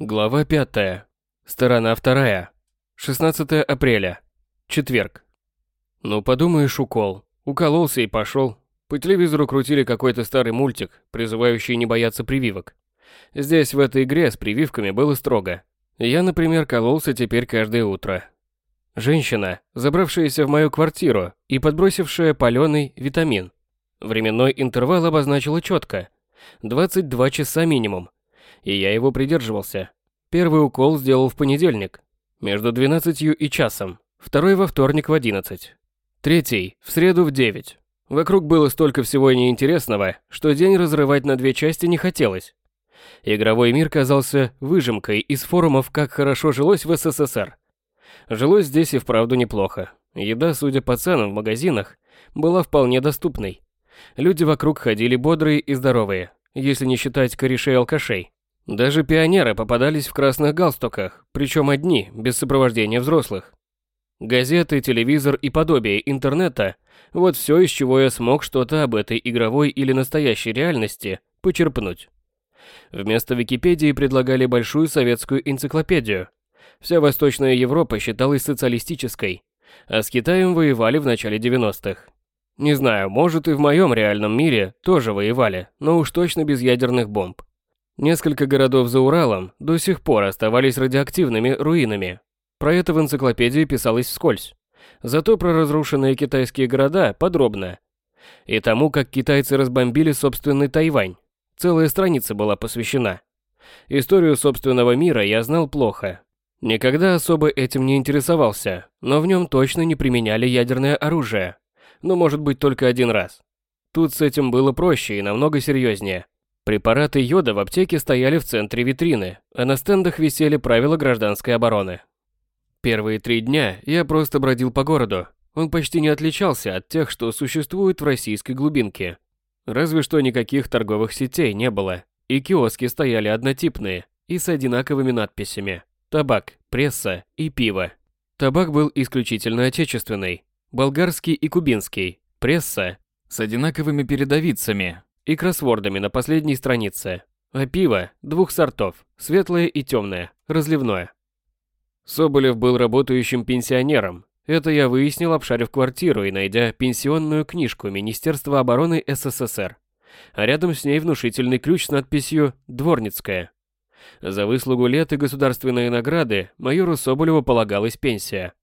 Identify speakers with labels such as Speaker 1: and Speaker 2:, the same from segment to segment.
Speaker 1: Глава 5. Сторона 2. 16 апреля. Четверг. Ну, подумаешь, укол. Укололся и пошел. По телевизору крутили какой-то старый мультик, призывающий не бояться прививок. Здесь в этой игре с прививками было строго. Я, например, кололся теперь каждое утро. Женщина, забравшаяся в мою квартиру и подбросившая паленый витамин. Временной интервал обозначила четко. 22 часа минимум и я его придерживался. Первый укол сделал в понедельник, между 12 и часом, второй во вторник в 11. Третий, в среду в 9. Вокруг было столько всего неинтересного, что день разрывать на две части не хотелось. Игровой мир казался выжимкой из форумов «Как хорошо жилось в СССР». Жилось здесь и вправду неплохо. Еда, судя по ценам в магазинах, была вполне доступной. Люди вокруг ходили бодрые и здоровые, если не считать корешей-алкашей. Даже пионеры попадались в красных галстуках, причем одни, без сопровождения взрослых. Газеты, телевизор и подобие интернета – вот все, из чего я смог что-то об этой игровой или настоящей реальности почерпнуть. Вместо Википедии предлагали большую советскую энциклопедию. Вся Восточная Европа считалась социалистической, а с Китаем воевали в начале 90-х. Не знаю, может и в моем реальном мире тоже воевали, но уж точно без ядерных бомб. Несколько городов за Уралом до сих пор оставались радиоактивными руинами. Про это в энциклопедии писалось вскользь. Зато про разрушенные китайские города подробно. И тому, как китайцы разбомбили собственный Тайвань. Целая страница была посвящена. Историю собственного мира я знал плохо. Никогда особо этим не интересовался, но в нем точно не применяли ядерное оружие. Ну, может быть, только один раз. Тут с этим было проще и намного серьезнее. Препараты йода в аптеке стояли в центре витрины, а на стендах висели правила гражданской обороны. Первые три дня я просто бродил по городу. Он почти не отличался от тех, что существуют в российской глубинке. Разве что никаких торговых сетей не было, и киоски стояли однотипные и с одинаковыми надписями «Табак», «Пресса» и «Пиво». Табак был исключительно отечественный, болгарский и кубинский, пресса с одинаковыми передовицами, и кроссвордами на последней странице. А пиво двух сортов, светлое и темное, разливное. Соболев был работающим пенсионером. Это я выяснил, обшарив квартиру и найдя пенсионную книжку Министерства обороны СССР. А рядом с ней внушительный ключ с надписью «Дворницкая». За выслугу лет и государственные награды майору Соболеву полагалась пенсия.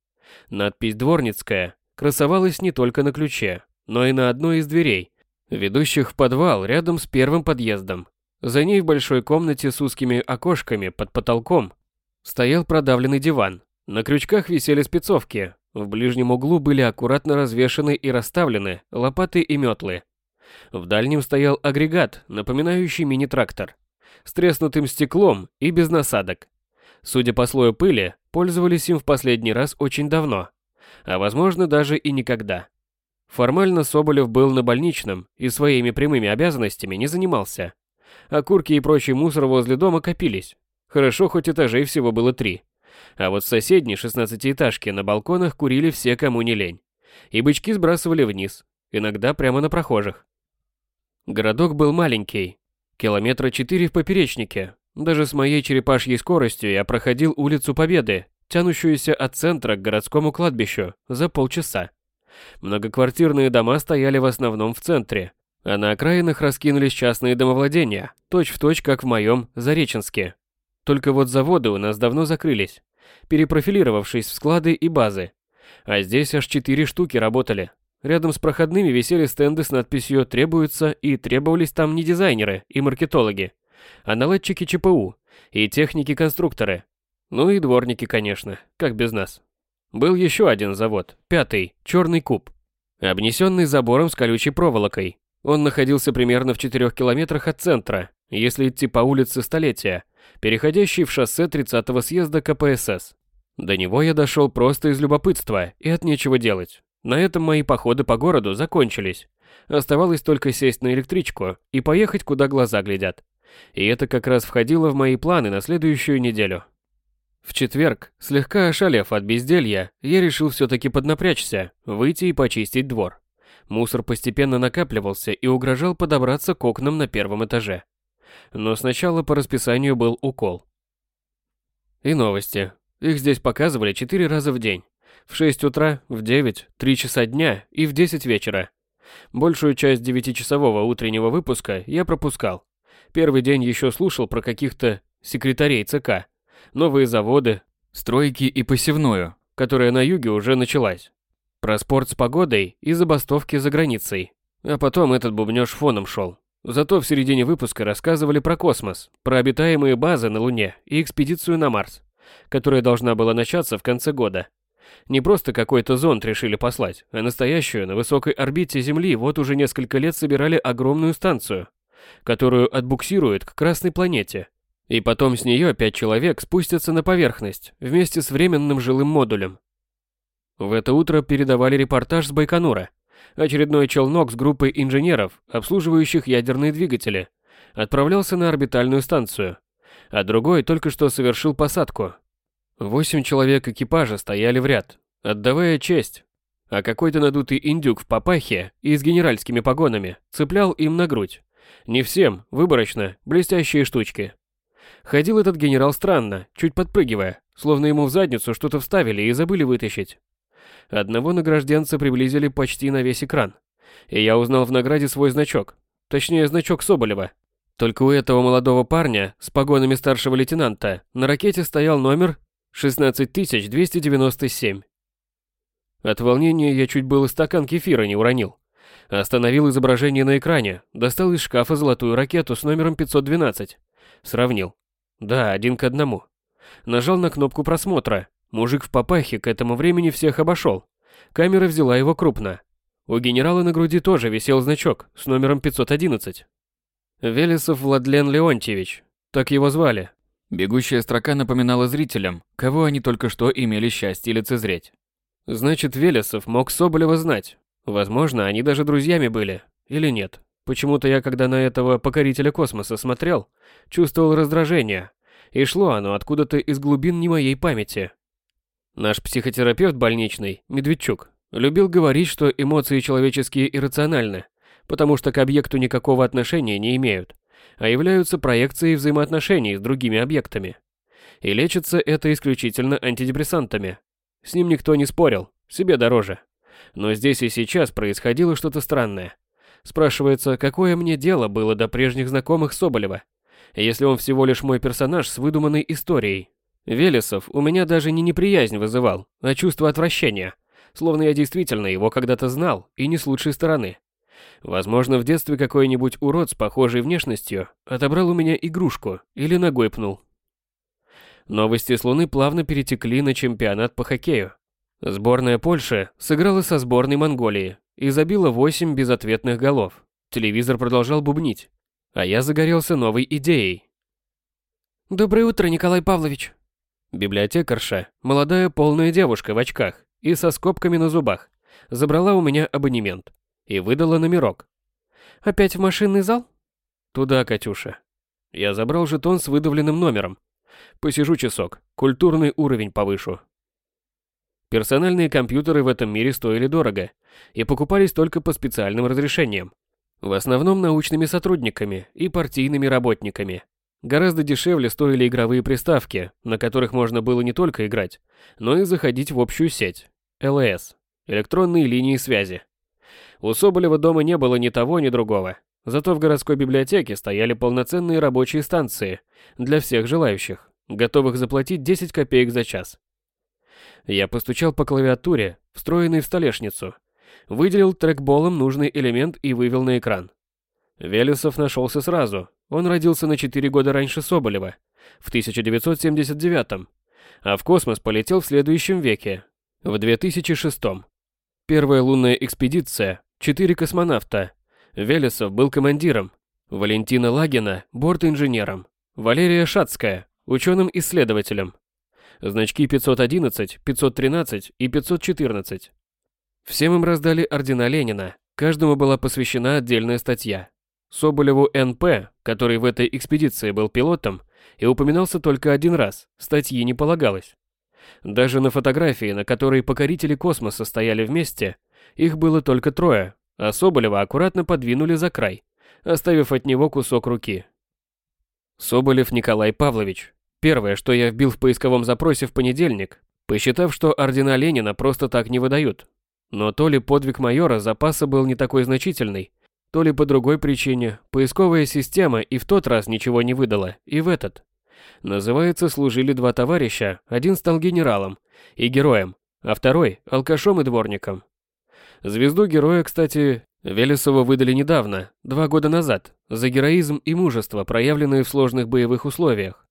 Speaker 1: Надпись «Дворницкая» красовалась не только на ключе, но и на одной из дверей, ведущих в подвал рядом с первым подъездом. За ней в большой комнате с узкими окошками под потолком стоял продавленный диван. На крючках висели спецовки. В ближнем углу были аккуратно развешаны и расставлены лопаты и метлы. В дальнем стоял агрегат, напоминающий мини-трактор, с треснутым стеклом и без насадок. Судя по слою пыли, пользовались им в последний раз очень давно, а возможно даже и никогда. Формально Соболев был на больничном и своими прямыми обязанностями не занимался. Окурки и прочий мусор возле дома копились. Хорошо, хоть этажей всего было три. А вот в соседней шестнадцатиэтажке на балконах курили все, кому не лень. И бычки сбрасывали вниз, иногда прямо на прохожих. Городок был маленький, километра четыре в поперечнике. Даже с моей черепашьей скоростью я проходил улицу Победы, тянущуюся от центра к городскому кладбищу, за полчаса. Многоквартирные дома стояли в основном в центре, а на окраинах раскинулись частные домовладения, точь-в-точь, как в моем Зареченске. Только вот заводы у нас давно закрылись, перепрофилировавшись в склады и базы. А здесь аж четыре штуки работали. Рядом с проходными висели стенды с надписью «Требуются» и требовались там не дизайнеры и маркетологи, а наладчики ЧПУ и техники-конструкторы. Ну и дворники, конечно, как без нас. Был еще один завод, пятый, Черный куб, обнесенный забором с колючей проволокой. Он находился примерно в 4 километрах от центра, если идти по улице Столетия, переходящей в шоссе 30-го съезда КПСС. До него я дошел просто из любопытства и от нечего делать. На этом мои походы по городу закончились. Оставалось только сесть на электричку и поехать, куда глаза глядят. И это как раз входило в мои планы на следующую неделю. В четверг, слегка ошалев от безделья, я решил все-таки поднапрячься, выйти и почистить двор. Мусор постепенно накапливался и угрожал подобраться к окнам на первом этаже. Но сначала по расписанию был укол. И новости. Их здесь показывали четыре раза в день. В 6 утра, в 9, 3 часа дня и в 10 вечера. Большую часть девятичасового утреннего выпуска я пропускал. Первый день еще слушал про каких-то секретарей ЦК, новые заводы, стройки и посевную, которая на юге уже началась. Про спорт с погодой и забастовки за границей. А потом этот бубнёж фоном шел. Зато в середине выпуска рассказывали про космос, про обитаемые базы на Луне и экспедицию на Марс, которая должна была начаться в конце года. Не просто какой-то зонд решили послать, а настоящую на высокой орбите Земли вот уже несколько лет собирали огромную станцию, которую отбуксируют к Красной планете. И потом с нее пять человек спустятся на поверхность вместе с временным жилым модулем. В это утро передавали репортаж с Байконура. Очередной челнок с группой инженеров, обслуживающих ядерные двигатели, отправлялся на орбитальную станцию, а другой только что совершил посадку. Восемь человек экипажа стояли в ряд, отдавая честь, а какой-то надутый индюк в папахе и с генеральскими погонами цеплял им на грудь. Не всем, выборочно, блестящие штучки. Ходил этот генерал странно, чуть подпрыгивая, словно ему в задницу что-то вставили и забыли вытащить. Одного награжденца приблизили почти на весь экран. И я узнал в награде свой значок. Точнее, значок Соболева. Только у этого молодого парня с погонами старшего лейтенанта на ракете стоял номер 16297. От волнения я чуть было стакан кефира не уронил. Остановил изображение на экране, достал из шкафа золотую ракету с номером 512. Сравнил. Да, один к одному. Нажал на кнопку просмотра Мужик в папахе к этому времени всех обошел. Камера взяла его крупно. У генерала на груди тоже висел значок с номером 511. Велесов Владлен Леонтьевич, так его звали. Бегущая строка напоминала зрителям, кого они только что имели счастье лицезреть. Значит, Велесов мог Соболева знать. Возможно, они даже друзьями были. Или нет. Почему-то я, когда на этого покорителя космоса смотрел, чувствовал раздражение. И шло оно откуда-то из глубин не моей памяти. Наш психотерапевт больничный, Медведчук, любил говорить, что эмоции человеческие иррациональны, потому что к объекту никакого отношения не имеют, а являются проекцией взаимоотношений с другими объектами. И лечится это исключительно антидепрессантами. С ним никто не спорил, себе дороже. Но здесь и сейчас происходило что-то странное. Спрашивается, какое мне дело было до прежних знакомых Соболева, если он всего лишь мой персонаж с выдуманной историей, Велесов у меня даже не неприязнь вызывал, а чувство отвращения, словно я действительно его когда-то знал и не с лучшей стороны. Возможно, в детстве какой-нибудь урод с похожей внешностью отобрал у меня игрушку или ногой пнул. Новости с Луны плавно перетекли на чемпионат по хоккею. Сборная Польши сыграла со сборной Монголии и забила 8 безответных голов. Телевизор продолжал бубнить, а я загорелся новой идеей.
Speaker 2: «Доброе утро, Николай Павлович!»
Speaker 1: Библиотекарша, молодая полная девушка в очках и со скобками на зубах, забрала у меня абонемент и выдала номерок.
Speaker 2: «Опять в машинный зал?»
Speaker 1: «Туда, Катюша». Я забрал жетон с выдавленным номером. Посижу часок, культурный уровень повышу. Персональные компьютеры в этом мире стоили дорого и покупались только по специальным разрешениям. В основном научными сотрудниками и партийными работниками. Гораздо дешевле стоили игровые приставки, на которых можно было не только играть, но и заходить в общую сеть. ЛС. Электронные линии связи. У Соболева дома не было ни того, ни другого. Зато в городской библиотеке стояли полноценные рабочие станции для всех желающих, готовых заплатить 10 копеек за час. Я постучал по клавиатуре, встроенной в столешницу, выделил трекболом нужный элемент и вывел на экран. Велесов нашелся сразу, он родился на 4 года раньше Соболева, в 1979 а в космос полетел в следующем веке, в 2006 -м. Первая лунная экспедиция, четыре космонавта. Велесов был командиром, Валентина Лагина – борт-инженером, Валерия Шацкая – ученым-исследователем. Значки 511, 513 и 514. Всем им раздали ордена Ленина, каждому была посвящена отдельная статья. Соболеву НП, который в этой экспедиции был пилотом, и упоминался только один раз, статьи не полагалось. Даже на фотографии, на которой покорители космоса стояли вместе, их было только трое, а Соболева аккуратно подвинули за край, оставив от него кусок руки. Соболев Николай Павлович, Первое, что я вбил в поисковом запросе в понедельник, посчитав, что ордена Ленина просто так не выдают. Но то ли подвиг майора запаса был не такой значительный, то ли по другой причине, поисковая система и в тот раз ничего не выдала, и в этот. Называется, служили два товарища, один стал генералом и героем, а второй – алкашом и дворником. Звезду героя, кстати, Велесова выдали недавно, два года назад, за героизм и мужество, проявленные в сложных боевых условиях.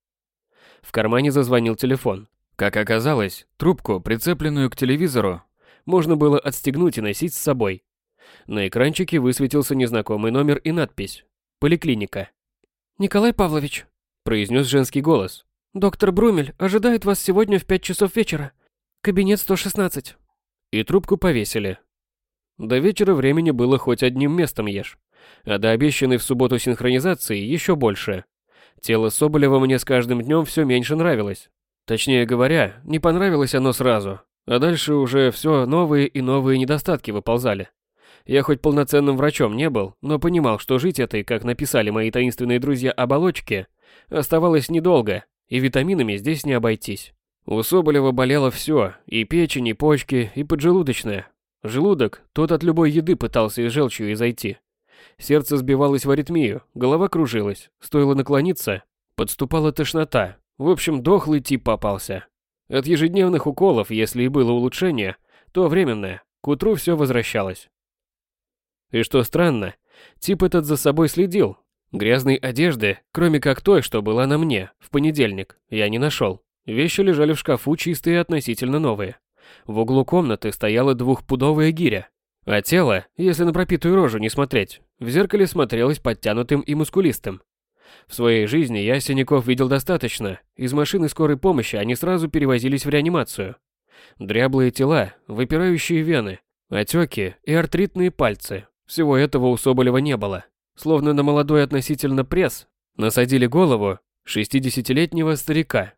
Speaker 1: В кармане зазвонил телефон. Как оказалось, трубку, прицепленную к телевизору, можно было отстегнуть и носить с собой. На экранчике высветился незнакомый номер и надпись «Поликлиника».
Speaker 2: «Николай Павлович», – произнес женский голос. «Доктор Брумель ожидает вас сегодня в пять часов вечера. Кабинет 116».
Speaker 1: И трубку повесили. До вечера времени было хоть одним местом ешь, а до обещанной в субботу синхронизации еще больше. Тело Соболева мне с каждым днем все меньше нравилось. Точнее говоря, не понравилось оно сразу, а дальше уже все новые и новые недостатки выползали. Я хоть полноценным врачом не был, но понимал, что жить этой, как написали мои таинственные друзья, оболочке, оставалось недолго, и витаминами здесь не обойтись. У Соболева болело все, и печень, и почки, и поджелудочная, Желудок, тот от любой еды пытался из желчью изойти. Сердце сбивалось в аритмию, голова кружилась, стоило наклониться, подступала тошнота. В общем, дохлый тип попался. От ежедневных уколов, если и было улучшение, то временное, к утру все возвращалось. И что странно, тип этот за собой следил. Грязной одежды, кроме как той, что была на мне, в понедельник, я не нашел. Вещи лежали в шкафу чистые и относительно новые. В углу комнаты стояла двухпудовая гиря, а тело, если на пропитую рожу не смотреть, в зеркале смотрелось подтянутым и мускулистым. В своей жизни я синяков видел достаточно, из машины скорой помощи они сразу перевозились в реанимацию. Дряблые тела, выпирающие вены, отеки и артритные пальцы. Всего этого у Соболева не было. Словно на молодой относительно пресс насадили голову 60-летнего старика,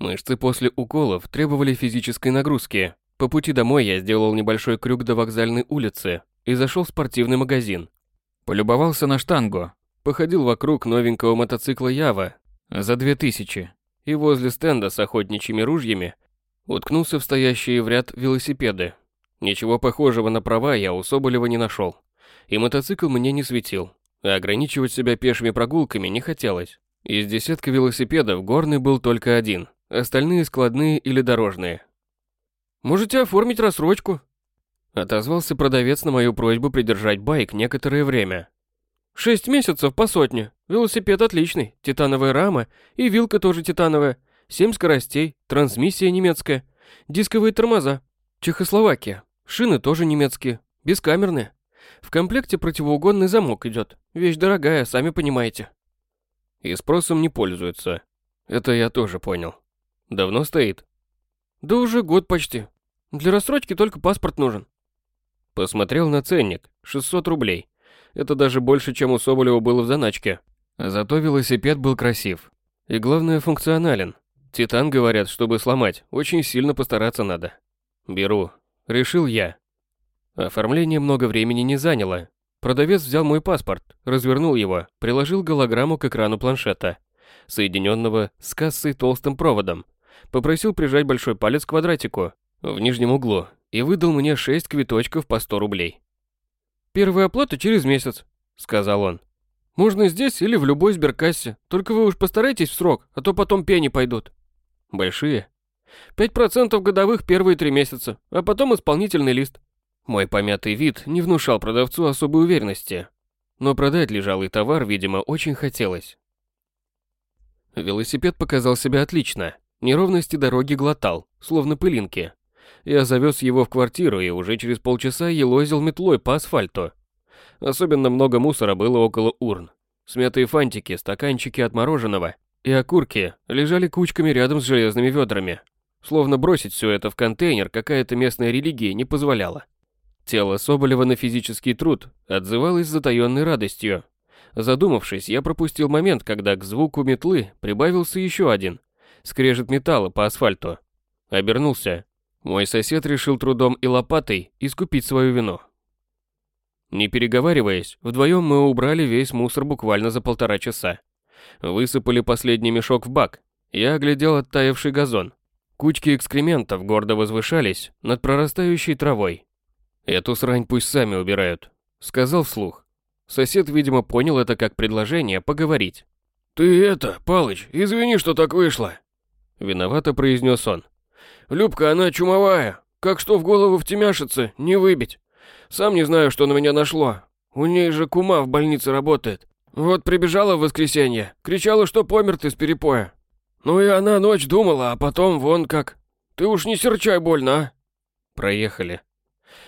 Speaker 1: Мышцы после уколов требовали физической нагрузки. По пути домой я сделал небольшой крюк до вокзальной улицы и зашел в спортивный магазин. Полюбовался на штангу, походил вокруг новенького мотоцикла Ява за 2000 и возле стенда с охотничьими ружьями уткнулся в стоящие в ряд велосипеды. Ничего похожего на права я у Соболева не нашел. И мотоцикл мне не светил, а ограничивать себя пешими прогулками не хотелось. Из десятка велосипедов горный был только один – остальные складные или дорожные. «Можете оформить рассрочку», — отозвался продавец на мою просьбу придержать байк некоторое время. «Шесть месяцев по сотне. Велосипед отличный, титановая рама и вилка тоже титановая, семь скоростей, трансмиссия немецкая, дисковые тормоза, Чехословакия, шины тоже немецкие, бескамерные. В комплекте противоугонный замок идет, вещь дорогая, сами понимаете». И спросом не пользуется. Это я тоже понял. Давно стоит? Да уже год почти. Для рассрочки только паспорт нужен. Посмотрел на ценник. 600 рублей. Это даже больше, чем у Соболева было в заначке. Зато велосипед был красив. И главное, функционален. Титан, говорят, чтобы сломать, очень сильно постараться надо. Беру. Решил я. Оформление много времени не заняло. Продавец взял мой паспорт, развернул его, приложил голограмму к экрану планшета, соединенного с кассой толстым проводом, попросил прижать большой палец к квадратику в нижнем углу и выдал мне 6 квиточков по 100 рублей. «Первая оплата через месяц», — сказал он. «Можно здесь или в любой сберкассе, только вы уж постарайтесь в срок, а то потом пени пойдут». «Большие?» «Пять процентов годовых первые три месяца, а потом исполнительный лист». Мой помятый вид не внушал продавцу особой уверенности, но продать лежалый товар, видимо, очень хотелось. Велосипед показал себя отлично, Неровности дороги глотал, словно пылинки. Я завез его в квартиру и уже через полчаса елозил метлой по асфальту. Особенно много мусора было около урн. Смятые фантики, стаканчики от мороженого и окурки лежали кучками рядом с железными ведрами. Словно бросить все это в контейнер какая-то местная религия не позволяла. Тело Соболева на физический труд отзывалось затаенной радостью. Задумавшись, я пропустил момент, когда к звуку метлы прибавился еще один – скрежет металла по асфальту. Обернулся. Мой сосед решил трудом и лопатой искупить свою вину. Не переговариваясь, вдвоем мы убрали весь мусор буквально за полтора часа. Высыпали последний мешок в бак Я оглядел оттаивший газон. Кучки экскрементов гордо возвышались над прорастающей травой. «Эту срань пусть сами убирают», — сказал вслух. Сосед, видимо, понял это как предложение поговорить. «Ты это, Палыч, извини, что так вышло», — виновато произнес он. «Любка, она чумовая, как что в голову втемяшится, не выбить. Сам не знаю, что на меня нашло. У ней же кума в больнице работает. Вот прибежала в воскресенье, кричала, что помер ты с перепоя. Ну и она ночь думала, а потом вон как. Ты уж не серчай больно, а?»
Speaker 2: Проехали.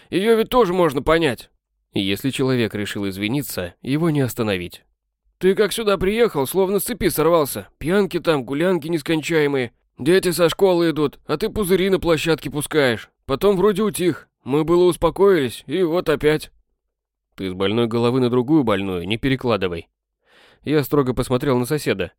Speaker 1: Ее ведь тоже можно понять.
Speaker 2: Если человек решил извиниться, его не остановить.
Speaker 1: Ты как сюда приехал, словно с цепи сорвался. Пьянки там, гулянки нескончаемые. Дети со школы идут, а ты пузыри на площадке пускаешь. Потом вроде утих. Мы было успокоились, и вот опять.
Speaker 2: Ты с больной головы на другую больную не перекладывай. Я строго посмотрел на соседа.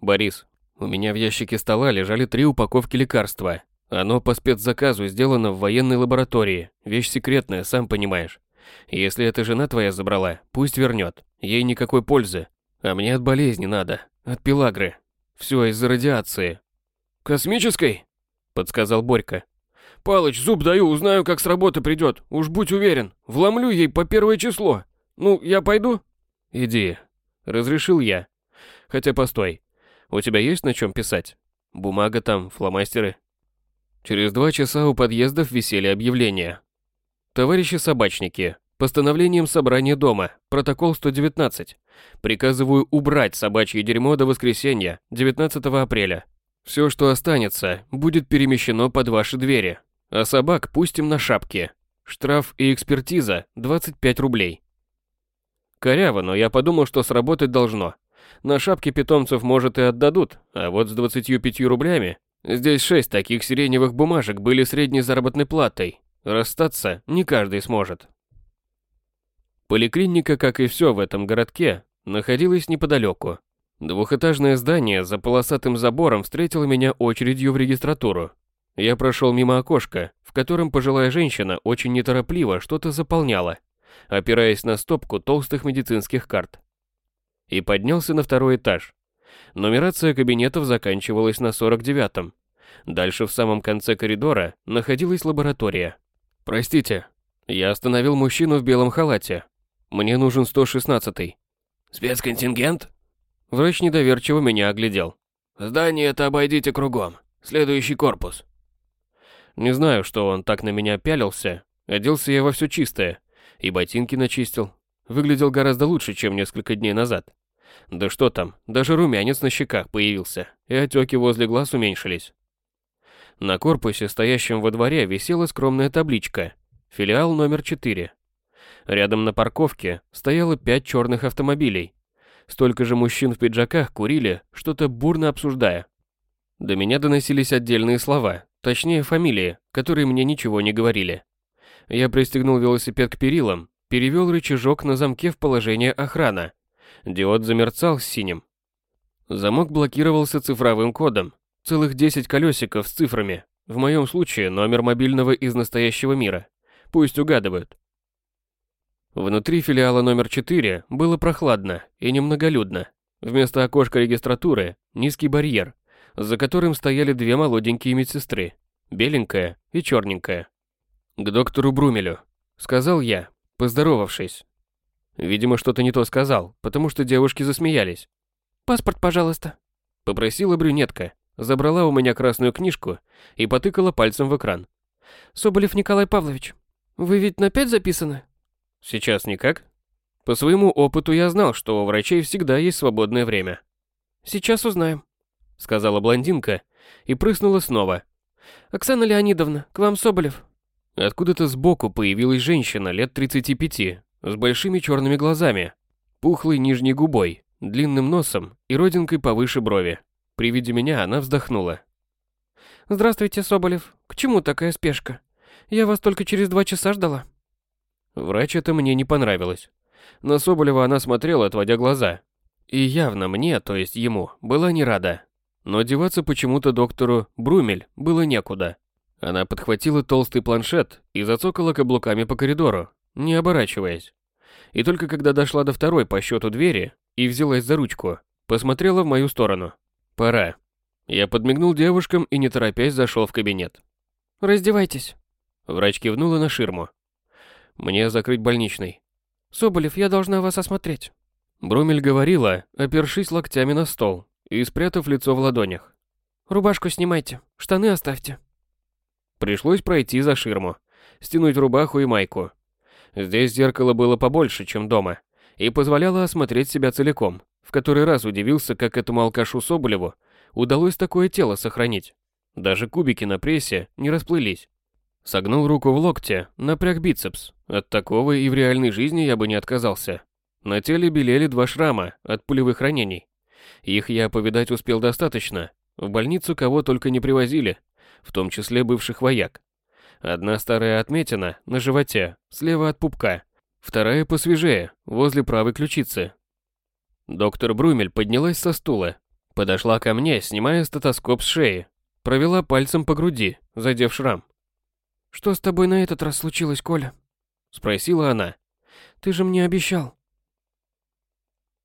Speaker 2: Борис, у меня в ящике стола лежали три упаковки лекарства. Оно по спецзаказу сделано в военной лаборатории. Вещь секретная, сам понимаешь. Если эта жена твоя забрала, пусть вернет. Ей никакой пользы. А мне от болезни надо. От пелагры. Все из-за радиации.
Speaker 1: Космической? Подсказал Борька. Палыч, зуб даю, узнаю, как с работы придет. Уж будь уверен. Вломлю ей по первое число. Ну, я пойду?
Speaker 2: Иди. Разрешил я. Хотя постой. У тебя есть на чем писать? Бумага там, фломастеры. Через два часа у подъездов висели объявления. Товарищи собачники, постановлением собрания дома, протокол 119. Приказываю убрать собачье дерьмо до воскресенья, 19 апреля. Все, что останется, будет перемещено под ваши двери. А собак пустим на шапки. Штраф и экспертиза 25 рублей. Коряво, но я подумал, что сработать должно. На шапки питомцев, может, и отдадут, а вот с 25 рублями Здесь шесть таких сиреневых бумажек были средней заработной платой. Расстаться не каждый сможет. Поликлиника, как и все в этом городке, находилась неподалеку. Двухэтажное здание за полосатым забором встретило меня очередью в регистратуру. Я прошел мимо окошка, в котором пожилая женщина очень неторопливо что-то заполняла, опираясь на стопку толстых медицинских карт. И поднялся на второй этаж, Нумерация кабинетов заканчивалась на 49-м. Дальше в самом конце коридора находилась лаборатория. «Простите, я остановил мужчину в белом халате. Мне нужен 116-й».
Speaker 1: «Спецконтингент?»
Speaker 2: Врач недоверчиво меня оглядел.
Speaker 1: «Здание это обойдите кругом. Следующий корпус».
Speaker 2: Не знаю, что он так на меня пялился. Оделся я во все чистое. И ботинки начистил. Выглядел гораздо лучше, чем несколько дней назад. Да что там, даже румянец на щеках появился, и отеки возле глаз уменьшились. На корпусе, стоящем во дворе, висела скромная табличка «Филиал номер 4». Рядом на парковке стояло пять черных автомобилей. Столько же мужчин в пиджаках курили, что-то бурно обсуждая. До меня доносились отдельные слова, точнее фамилии, которые мне ничего не говорили. Я пристегнул велосипед к перилам, перевел рычажок на замке в положение охрана Диод замерцал синим. Замок блокировался цифровым кодом. Целых 10 колесиков с цифрами. В моем случае номер мобильного из настоящего мира. Пусть угадывают. Внутри филиала номер 4 было прохладно и немноголюдно. Вместо окошка регистратуры низкий барьер, за которым стояли две молоденькие медсестры, беленькая и черненькая. «К доктору Брумелю», — сказал я, поздоровавшись. Видимо, что-то не то сказал, потому что девушки засмеялись.
Speaker 3: «Паспорт, пожалуйста», —
Speaker 2: попросила брюнетка. Забрала у меня красную книжку и потыкала пальцем в экран.
Speaker 3: «Соболев Николай Павлович, вы ведь на пять записаны?»
Speaker 2: «Сейчас никак?» По своему опыту я знал, что у врачей всегда есть свободное время.
Speaker 3: «Сейчас узнаем», —
Speaker 2: сказала блондинка и прыснула снова.
Speaker 3: «Оксана Леонидовна, к вам Соболев».
Speaker 2: Откуда-то сбоку появилась женщина лет 35, с большими черными глазами, пухлой нижней губой, длинным носом и родинкой повыше брови. При виде меня она вздохнула.
Speaker 3: «Здравствуйте, Соболев. К чему такая спешка? Я вас только через два часа ждала».
Speaker 2: Врач это мне не понравилось. На Соболева она смотрела, отводя глаза. И явно мне, то есть ему, была не рада. Но деваться почему-то доктору Брумель было некуда. Она подхватила толстый планшет и зацокала каблуками по коридору, не оборачиваясь. И только когда дошла до второй по счету двери и взялась за ручку, посмотрела в мою сторону. Пора. Я подмигнул девушкам и не торопясь зашел в кабинет.
Speaker 3: «Раздевайтесь».
Speaker 2: Врач кивнула на ширму. «Мне закрыть больничный».
Speaker 3: «Соболев, я должна вас осмотреть».
Speaker 2: Брумель говорила, опершись локтями на стол и спрятав лицо в ладонях.
Speaker 3: «Рубашку снимайте, штаны оставьте».
Speaker 2: Пришлось пройти за ширму, стянуть рубаху и майку. Здесь зеркало было побольше, чем дома, и позволяло осмотреть себя целиком. В который раз удивился, как этому алкашу Соболеву удалось такое тело сохранить. Даже кубики на прессе не расплылись. Согнул руку в локте, напряг бицепс. От такого и в реальной жизни я бы не отказался. На теле белели два шрама от пулевых ранений. Их я повидать успел достаточно. В больницу кого только не привозили, в том числе бывших вояк. Одна старая отметина на животе, слева от пупка. Вторая посвежее, возле правой ключицы. Доктор Брумель поднялась со стула, подошла ко мне, снимая стетоскоп с шеи, провела пальцем по груди, задев шрам.
Speaker 3: «Что с тобой на этот раз случилось, Коля?»
Speaker 2: Спросила она.
Speaker 3: «Ты же мне обещал».